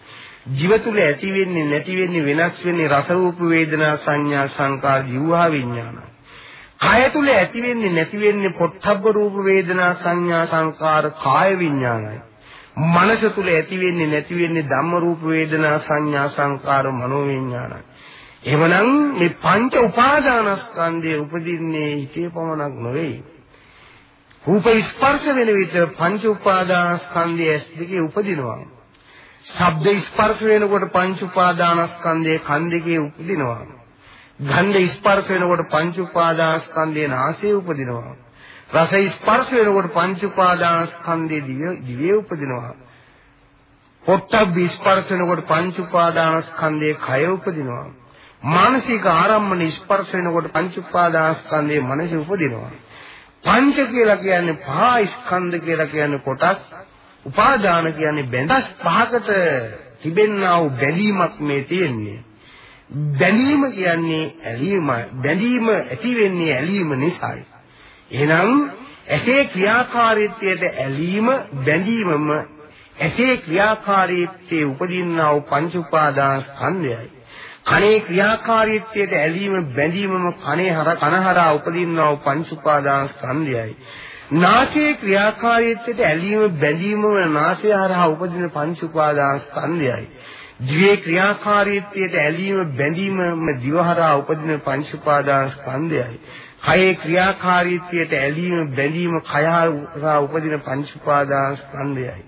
ජීව තුල ඇති වෙන්නේ නැති වෙන්නේ වෙනස් වෙන්නේ රස රූප වේදනා සංඥා සංකාර ජීවහා විඥානයි. කය තුල ඇති වෙන්නේ නැති වෙන්නේ පොට්ටබ්බ රූප වේදනා සංඥා සංකාර කාය විඥානයි. මනස තුල ඇති වෙන්නේ නැති වෙන්නේ ධම්ම රූප වේදනා සංඥා සංකාර මනෝ විඥානයි. එහෙමනම් මේ පංච උපාදානස්කන්ධය උපදින්නේ හිතේ පමණක් නෙවෙයි. රූප ස්පර්ශ වෙන විට පංච උපාදානස්කන්ධය ඇස් දෙකේ උපදිනවා. ශබ්ද ස්පර්ශ වෙනකොට පංච උපාදානස්කන්ධයේ කන් දෙකේ උපදිනවා. ගන්ධ ස්පර්ශ වෙනකොට පංච උපාදානස්කන්ධයේ නාසයේ උපදිනවා. රස ස්පර්ශ වෙනකොට පංච උපාදානස්කන්ධයේ දිවේ උපදිනවා. පොට්ටබ්බ ස්පර්ශ වෙනකොට පංච උපාදානස්කන්ධයේ කය උපදිනවා. මානසික ආරම්මන ස්පර්ශ වෙනකොට පංච උපාදානස්කන්ධයේ මනස උපදිනවා. පංච කියලා කියන්නේ පහ ස්කන්ධ කියලා කියන්නේ කොටස්. උපාදාන කියන්නේ බැඳස් පහකට තිබෙනා වූ බැඳීමක් මේ තියෙන්නේ. බැඳීම කියන්නේ ඇලීම. බැඳීම ඇති වෙන්නේ ඇලීම නිසායි. එහෙනම් ඇසේ ක්‍රියාකාරීත්වයට ඇලීම බැඳීමම ඇසේ ක්‍රියාකාරීත්වයේ උපදින්නා වූ පංච උපාදාන ස්කන්ධයයි. කනේ ක්‍රියාකාරීත්වයට ඇලීම බැඳීමම කනේ හර කනහරා උපදින්නා වූ පංච උපාදාන ස්කන්ධයයි. නාසයේ ක්‍රියාකාරීත්වයට ඇලීම බැඳීමම නාසය හරහා උපදින පංච උපාදාන ස්කන්ධයයි. දිවේ ක්‍රියාකාරීත්වයට ඇලීම බැඳීමම දිවහරා උපදින පංච උපාදාන ස්කන්ධයයි. කයේ ක්‍රියාකාරීත්වයට ඇලීම බැඳීම කය හරහා උපදින පංච උපාදාන ස්කන්ධයයි.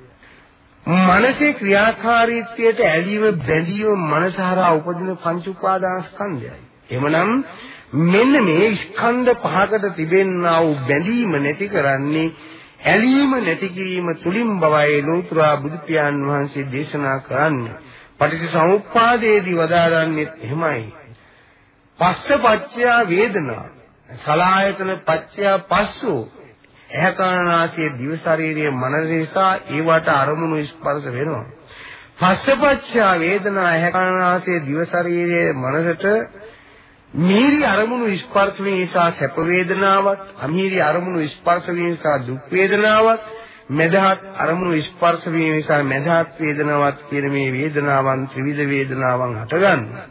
මනසේ ක්‍රියාකාරීත්වයට ඇලීම බැඳීම මනස හරහා උපදින පංච උපාදාන ස්කන්ධයයි. එමනම් මෙන්න මේ ස්කන්ධ පහකට තිබෙනා වූ බැඳීම නැති කරන්නේ ඇලීම නැති කිරීම තුලින් බවයි ලෝතුරා බුදු පියාණන් වහන්සේ දේශනා කරන්නේ. පටිච්චසමුප්පාදයේදී වදාරන්නේ එහෙමයි. පස්සපච්චය වේදනා සලායතන පච්චය පස්සෝ ඇහැකනාසයේ දිව ශරීරයේ මනස නිසා ඒවට අරමුණු ස්පර්ශ වෙනවා. පස්සපච්චය වේදනා ඇහැකනාසයේ දිව ශරීරයේ මනසට මීරි අරමුණු ස්පර්ශ වීම නිසා සැප වේදනාවක්, අමීරි අරමුණු ස්පර්ශ වීම නිසා දුක් වේදනාවක්, මෙදහත් අරමුණු ස්පර්ශ වීම නිසා මෙදහත් වේදනාවක් කියන මේ වේදනාවන් ත්‍රිවිධ වේදනාවන් හටගන්නවා.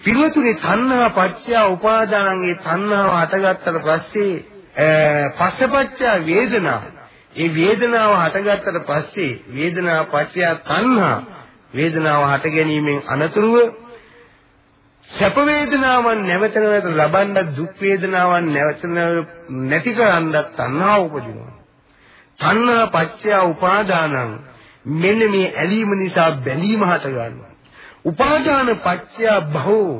පින්වතුනි තණ්හා පත්‍ය උපාදානං ඒ තණ්හාව හටගත්තට පස්සේ පස්සපච්චය වේදනා ඒ වේදනාව හටගත්තට පස්සේ වේදනා පත්‍ය තණ්හා වේදනාව හට ගැනීමෙන් අනතුරුව සැප වේදනාවන් නැවත නැවත ලබන්න දුක් වේදනාවන් නැවත නැති කරන්නත් තණ්හාව උපදිනවා තණ්හා පත්‍ය උපාදානං මෙන්න මේ ඇලීම නිසා බැඳීම හට ගන්නවා. උපාදාන පත්‍ය භවෝ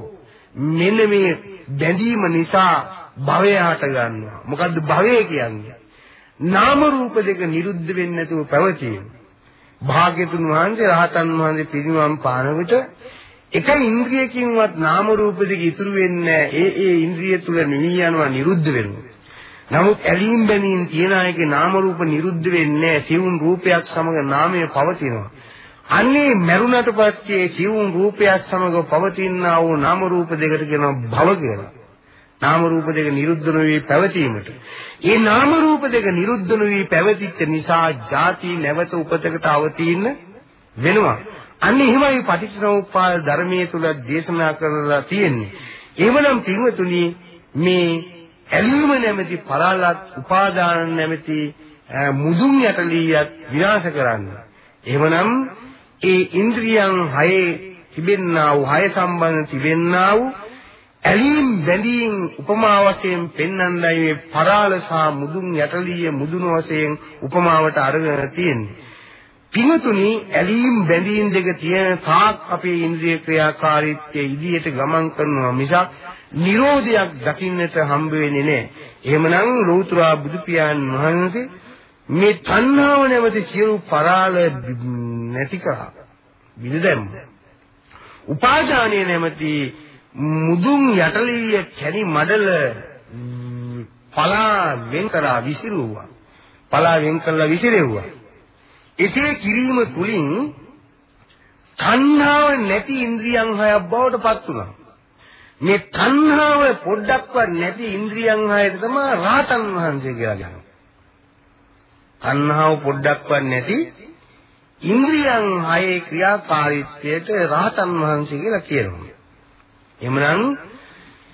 මෙන්න මේ බැඳීම නිසා භවය හට ගන්නවා. මොකද්ද භවය කියන්නේ? නාම රූප දෙක නිරුද්ධ වෙන්නේ නැතුව පැවතීම. භාග්‍යතුන් වහන්සේ රහතන් වහන්සේ පිරිනිවන් පාන විට එක ඉන්ද්‍රියකින්වත් නාම රූප දෙක ඉතුරු වෙන්නේ ඒ ඒ ඉන්ද්‍රිය තුල නිවි යනවා නිරුද්ධ වෙනවා. නමුත් ඇලීම් බැඳීම් තියන අයගේ නාම රූප නිරුද්ධ වෙන්නේ සිවුන් රූපයක් සමග නාමය පවතිනවා. අන්නේ මරුණට පස්සේ සිවුන් රූපයක් සමග පවතිනා වූ නාම රූප දෙකට කියනවා භව කියලා. නාම රූප දෙක නිරුද්ධ නොවි පැවතීමට. ඒ නාම රූප දෙක නිරුද්ධ නොවි පැවතිච්ච නිසා ಜಾති නැවත උපතකට අවතීන වෙනවා. අන්න එහෙමයි පටිච්චසමුප්පාද ධර්මයේ තුල දේශනා කරලා තියෙන්නේ. එහෙමනම් පින්වතුනි මේ ඇලීම නැමැති පරාලත් උපාදාන නැමැති මුදුන් යටලියත් විනාශ කරන්න. එහෙමනම් ඒ ඉන්ද්‍රියන් හයේ තිබෙන්නා වූ හය සම්බන්ධ තිබෙන්නා වූ ඇලීම් බැඳීම් උපමා වශයෙන් පෙන්වන්නයි මේ පරාල සහ මුදුන් යටලිය මුදුන වශයෙන් උපමාවට අරගෙන තියෙන්නේ. පින්තුනි ඇලීම් බැඳීම් දෙක තියෙන තාක් අපේ ඉන්ද්‍රිය ක්‍රියාකාරීත්වයේ ඉදිරියට ගමන් කරනවා මිසක් නිරෝධයක් දකින්නට හම්බ වෙන්නේ නැහැ. එහෙමනම් ලෞතර බුදු පියාණන් වහන්සේ මේ තණ්හාව නැමැති සියලු පරාල නැති කරා. විදදැම්ම. උපාදානය නැමැති මුදුන් යටලිය කැණි මඩල පලා වෙන් කරා විසිරුවා. පලා වෙන් කළා විසිරෙව්වා. එසේ කිරීම තුලින් තණ්හාව නැති ඉන්ද්‍රියන් හයක් බවට පත් වුණා. මේ තණ්හාව පොඩ්ඩක්වත් නැති ඉන්ද්‍රියන් හයට තමයි රාතන් වහන්සේ කියලා කියනවා. තණ්හාව පොඩ්ඩක්වත් නැති ඉන්ද්‍රියන් හයේ ක්‍රියාකාරීත්වයට රාතන් වහන්සේ කියලා කියනවා. එhmenan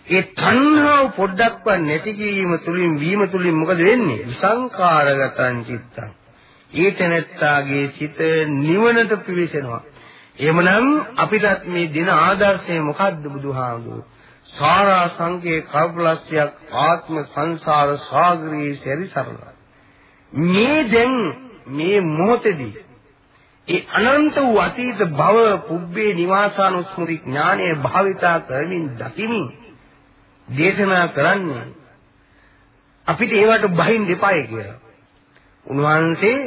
ඒ තණ්හාව පොඩ්ඩක්වත් නැති කිරීම තුලින් වීම තුලින් මොකද වෙන්නේ? විසංකාරගතං චිත්තං. ඒ තැනැත්තාගේ සිත නිවනට පිවිසෙනවා. එහෙමනම් අපිටත් මේ දින ආදර්ශය මොකද්ද බුදුහාමුදුරුවෝ? සාරා සංකේ කල්පලස්යක් ආත්ම සංසාර සාගරයේ සැරිසරලා. මේ දැන් මේ මොහොතේදී ඒ අනන්ත වූ අතීත භව පුබ්බේ නිවාසානුස්මෘති ඥානය භාවිතා කරමින් දකිමින් දේශනා කරන්නේ අපිට ඒවට බහින් දෙපායි කියලා. උන්වහන්සේ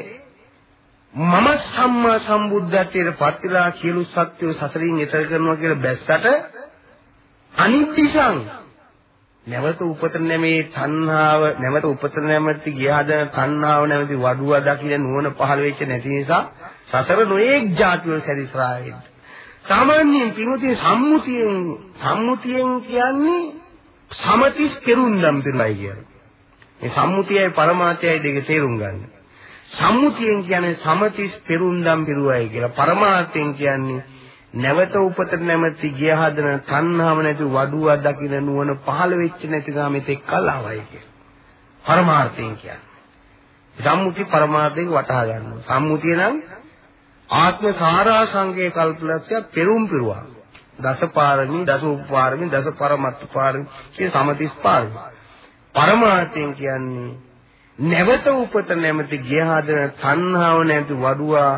මම සම්මා සම්බුද්ධත්වයට පත් වෙලා සියලු සත්‍යෝ සසරින් එතර කරනවා කියලා බැස්සට අනිත්‍යසං නැවත උපත නැමේ තණ්හාව නැවත උපත නැමැති ගියාද තණ්හාව නැමැති වඩුව දකින්න නුවණ පහළ වෙච්ච නැති නිසා සතර නොඑක් જાතිවල සැරිසරා වෙන්න. සාමාන්‍යයෙන් පිමුතිය සම්මුතියෙන් සම්මුතියෙන් කියන්නේ සමතිස් පෙරුම්දම් පිරුයි කියන්නේ. මේ සම්මුතියයි පරමාර්ථයයි දෙක තේරුම් ගන්න. සම්මුතියෙන් කියන්නේ සමතිස් පෙරුම්දම් පිරුවයි කියලා. පරමාර්ථයෙන් කියන්නේ නැවත උපත නැමැති ගිය හදන තණ්හාව නැති වඩුව දකින්න නුවණ පහළ වෙච්ච නැති ගාමෙත් එක්කල් ආවයි කියලා. පරමාර්ථයෙන් කියන්නේ. සම්මුති පරමාර්ථයෙන් වටහා ගන්නවා. සම්මුතිය නම් ආත්ම සාරා සංගේ කල්පලක්ෂය පෙරුම් පිරුවා. දසපාරමී, දස උපපාරමී, දස පරමත්ත පාරමී කියන සමතිස් පාරමී. පරමාර්ථයෙන් කියන්නේ නැවත උපත නැමැති ගිය හදන තණ්හාව නැති වඩුවා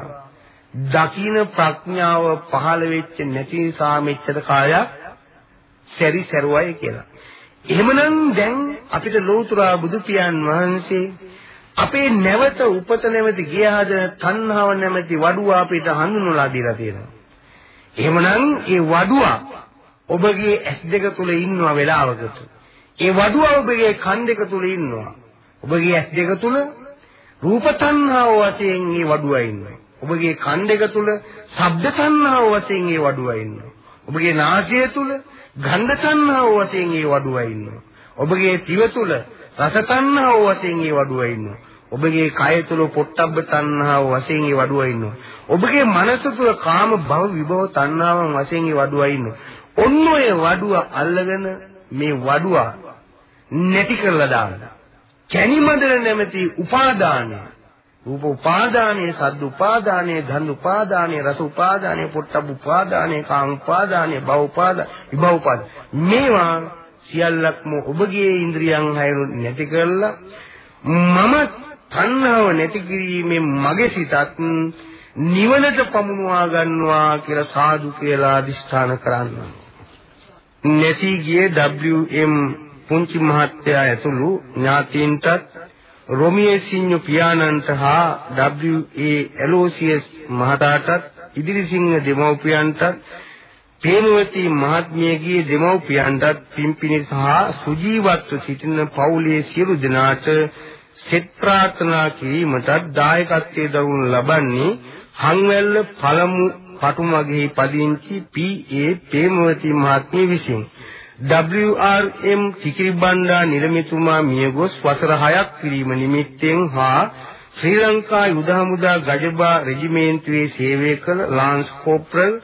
දකින ප්‍රඥාව පහළ වෙච්ච නැති නිසා මෙච්චර කාලයක් සැරි සැරුවයි කියලා. එහෙමනම් දැන් අපිට ලෝතුරා බුදු පියාණන් වහන්සේ අපේ නැවත උපත නැමැති ගිය හදන තණ්හාව නැමැති වඩුව අපිට හඳුන්වලා දීලා තියෙනවා. එහෙමනම් ඒ වඩුව ඔබගේ ඇස් දෙක තුල ඉන්නවා වෙලාවකට. ඒ වඩුව ඔබගේ කන් දෙක තුල ඉන්නවා. ඔබගේ ඇස් දෙක තුල රූප තණ්හාව වශයෙන් මේ වඩුව ඉන්නවා. ඔබගේ කන් දෙක තුල ශබ්ද තණ්හාව වශයෙන් ඒ වඩුව ඉන්නවා. ඔබගේ නාසය තුල ගන්ධ තණ්හාව වශයෙන් ඒ වඩුව ඉන්නවා. ඔබගේ දිව තුල රස තණ්හාව වශයෙන් ඒ වඩුව ඉන්නවා. ඔබගේ කය තුල පොට්ටබ්බ තණ්හාව වශයෙන් ඒ වඩුව ඉන්නවා. ඔබගේ මනස තුල කාම භව විභව තණ්හාවන් වශයෙන් ඒ වඩුව ඉන්නවා. ඔන්න ඔය වඩුව අල්ලගෙන මේ වඩුව නැති කරලා දානවා. කැනිමදර නැමැති උපාදානය රූප උපාදානයේ සද්ද උපාදානයේ ගන්ධ උපාදානයේ රස උපාදානයේ පොට්ටබ්බ උපාදානයේ කාම උපාදානයේ භව උපාදාන විභව උපාදාන මේවා සියල්ලක්ම ඔබගේ ඉන්ද්‍රියන් හයරු නැති කරලා මම තණ්හාව නැති කිරීමෙන් මගේ සිතත් නිවනට පමුණවා ගන්නවා කියලා සාදු කියලා අදිෂ්ඨාන කරන්න. නැසී ගියේ WM පුංචි මහත්තයා ඇතුළු ඥාතීන්ටත් රොමියේ සිඤ්ඤු පියාණන්ට හා W.A. එලෝසියස් මහතාටත් ඉදිරිසිංහ දෙමව්පියන්ටත් පේනවති මහත්මියගේ දෙමව්පියන්ටත් පිම්පිනි සහ සුජීවත්ව සිටින පවුලේ සියලු දෙනාට සෙත් ප්‍රාර්ථනා කිරීමටත් දායකත්වයේ දරුණු ලබන්නේ හංවැල්ල පළමු පටුමගේ පදිංචි P.A. පේමවති මහත්මිය විසිනි. WRM කිකිරිබණ්ඩා නිලමේතුමා මියගොස් වසර 6ක් පිරීම නිමිත්තෙන් හා ශ්‍රී ලංකා යුද හමුදා ගජබා රෙජිමේන්තුවේ සේවය කළ lance corporal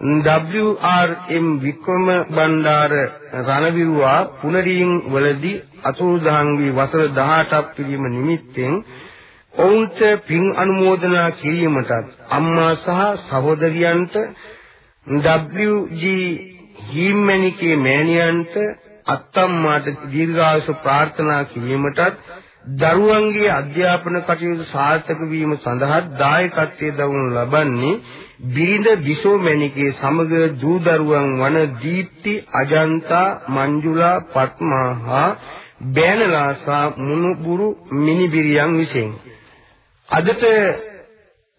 WRM Wickrama Bandara රණවිරුවා පුනරීන් වලදී අතුරුදහන් වී වසර 18ක් පිරීම නිමිත්තෙන් ඔවුන්ට පින් අනුමෝදනා කිරීමටත් අම්මා සහ සහෝදරියන්ට WG හීම්මැණිකේ මෑණියන්ට අත්තම්මාට දීර්ඝායුෂ ප්‍රාර්ථනා කිරීමටත් දරුවන්ගේ අධ්‍යාපන කටයුතු සාර්ථක වීම සඳහා දායකත්වයේ දවනු ලබන්නේ බිරිඳ බිසෝ මැණිකේ සමග දූ දරුවන් වන දීප්ති අජන්තා මංජුලා පත්මා හා බෑනලාසා මුණුබුරු මිනිබිරියන් විසින්. අදට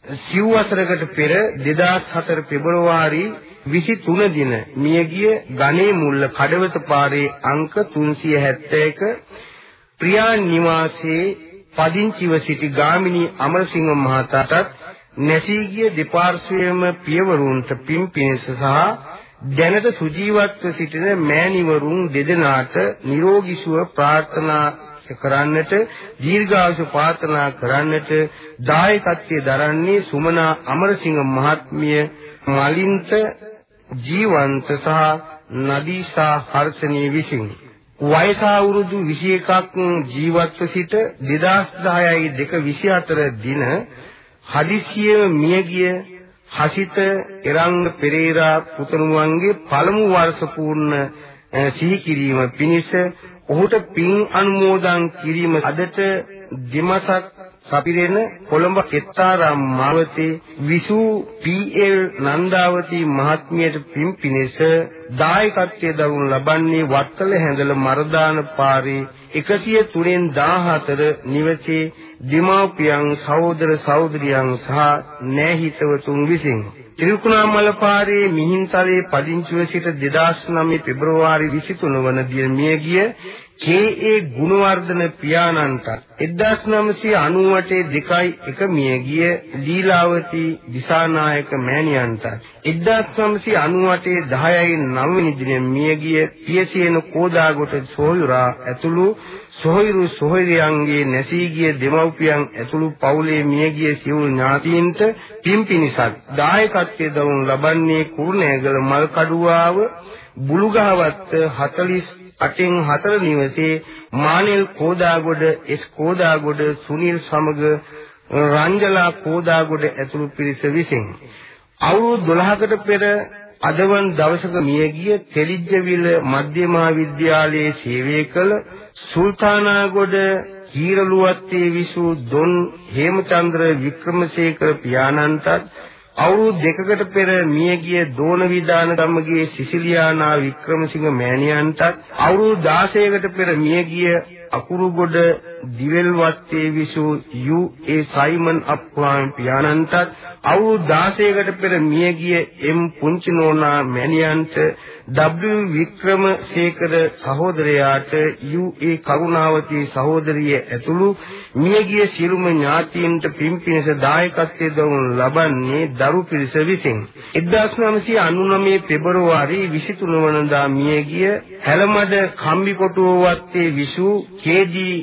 සිව් වසරකට පෙර 2004 පෙබරවාරි 23 දින මියගිය ගණේ මුල්ල කඩවත පාරේ අංක 371 ප්‍රියා නිවාසයේ පදිංචිව සිටි ගාමිණී අමරසිංහ මහතාටත් නැසී ගිය දෙපාර්ශ්වයේම පියවරුන්ට පින් පිණිස සහ දැනට සුජීවත්ව සිටින මෑණිවරුන් දෙදෙනාට නිරෝගී සුව ප්‍රාර්ථනා කරන්නට දීර්ඝායුෂ ප්‍රාර්ථනා කරන්නට දායකත්වයේ දරන්නේ සුමනා අමරසිංහ මහත්මිය මලින්ත ජීවන්ත සහ නදීසා හර්ෂණී විසින්. වයස අවුරුදු 21ක් ජීවත්ව සිට 2010යි 224 දින හදිසියෙම මියගිය හසිත එරංග පෙරේරා පුතණුවන්ගේ පළමු වර්ෂ පූර්ණ සිහි කිරීම පිණිස ඔහුට පින් අනුමෝදන් කිරීම අදට දෙමසක් සපිරෙන කොළඹ කෙත්තාරාම් මාවතේ විසු පී.එල්. නන්දාවතී මහත්මියට පින් පිණිස දායකත්වයේ දරුණු ලබන්නේ වත්තල හැඳල මරදාන පාරේ 103න් 14 නිවසේ දෙමාපියන් සහෝදර සහෝදරියන් සහ නෑහිතවතුන් විසින් ත්‍රිකුණාමල පාරේ මිහින්තලේ පදිංචිව සිට 2009 පෙබරවාරි 23 වන දින මියගිය කේ.ඒ. ගුණවර්ධන පියාණන්ට 1998 දෙකයි එක මියගිය ලීලාවතී දිසානායක මෑණියන්ට 1998 10යි 9 වෙනි දින මියගිය පියසේන කෝදාගොට සොහොයුරා ඇතුළු සොහොයුරු සොහොයුරියන්ගේ නැසී ගිය දෙමව්පියන් ඇතුළු පවුලේ මියගිය සිව් ඥාතීන්ට පිම්පිනිසක් දායකත්වයේ දවුන් ලබන්නේ කුරුණෑගල මල්කඩුවාව බුලුගහවත්ත 40 අටින් හතර නිවසේ මානෙල් කෝදාගොඩ එස් කෝදාගොඩ සුනිල් සමග රංජලා කෝදාගොඩ ඇතුළු පිරිස විසින්. අවුරුදු 12කට පෙර අදවන් දවසක මියගිය තෙලිජ්ජවිල මධ්‍යමහා විද්‍යාලයේ සේවය කළ සුල්තානාගොඩ හීරලුවත්තේ විසූ දොන් හේමචන්ද්‍ර වික්‍රමසේකර පියාණන්ටත් අවුරුදු දෙකකට පෙර මියගිය දෝන විදාන ගම්මගේ සිසිලියානා වික්‍රමසිංහ මෑණියන්ටත් අවුරුදු 16කට පෙර මියගිය අකුරුගොඩ දිවෙල්වත්තේ විසූ යූ ඒ සයිමන් අප්වාන් පියාණන්ටත් අවුරුදු 16කට පෙර මියගිය එම් පුංචිනෝනා මෑණියන්ට W වික්‍රමසේකර සහෝදරයාට යූ.ඒ. කරුණාවතී සහෝදරිය ඇතුළු මියගිය සියලුම ඥාතීන්ට පින්පිනස දායකත්වයේ දවුන් ලබන්නේ දරු පිරිස විසින් 1999 පෙබරවාරි 23 වනදා මියගිය හැලමඩ කම්බිකොටුව වත්තේ විසූ කේ.ඩී.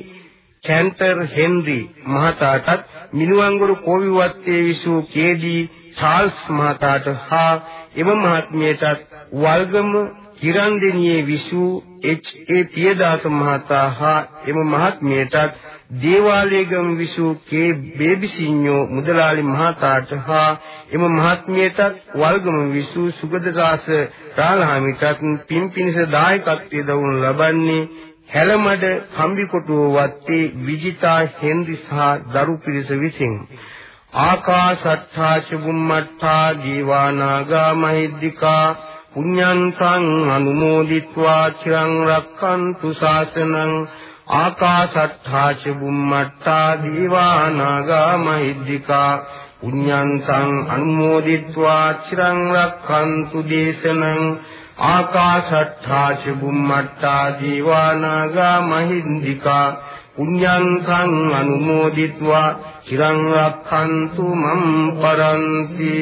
කැන්ටර් හෙන්රි මහතාටත් මිනුවන්ගොඩ කෝවි වත්තේ විසූ කේ.ඩී. චාල්ස් මහතාට හා එම මහත්මියටත් වල්ගම කිරන්දෙනියේ විසූ එච්.ඒ. පියදාස මහතා හා එම මහත්මියටත් දේවාලයේගම විසූ කේ බේබිසිඤ්ඤෝ මුදලාලි මහතාට හා එම මහත්මියටත් වල්ගම විසූ සුගතදාස රාලහාමිටත් පින්පිනිස දායකත්වයේ දවුණු ලබන්නේ හැලමඩ කම්බිකොටුව වත්තේ විජිතා හෙන්රි සහ දරු පිරිස විසින් ආකාශට්ඨා චුම්මට්ඨා ජීවානාගා මහිද්దికා පුඤ්ඤන්තං අනුමෝදිත්වා චිරං රක්칸තු ශාසනං ආකාශට්ඨා චුම්මට්ඨා ජීවානාගා මහිද්దికා පුඤ්ඤන්තං අනුමෝදිත්වා චිරං රක්칸තු දේශනං ආකාශට්ඨා චුම්මට්ඨා ජීවානාගා මහිද්దికා පුඤ්ඤන්තං අනුමෝදිත්වා චිරං රක්ඛන්තු මම් පරන්ති.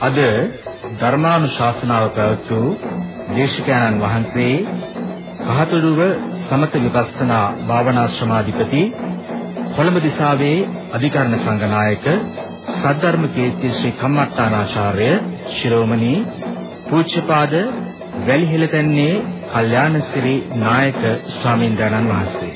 අද ධර්මානුශාසනාව පැවැත් වූ දේශකයන්න් වහන්සේ කහතුඩුව සමත විපස්සනා භාවනාශ්‍රමාධිපති කොළඹ දිසාවේ අධිකරණ සංඝනායක සද්ධර්ම කීර්ති ශ්‍රී කම්මට්ටානාචාර්ය ශිරෝමණී පූජ්‍යපාද වැලිහෙළතන්නේ කල්යාණසිරි නායක ස්වාමීන් වහන්සේ.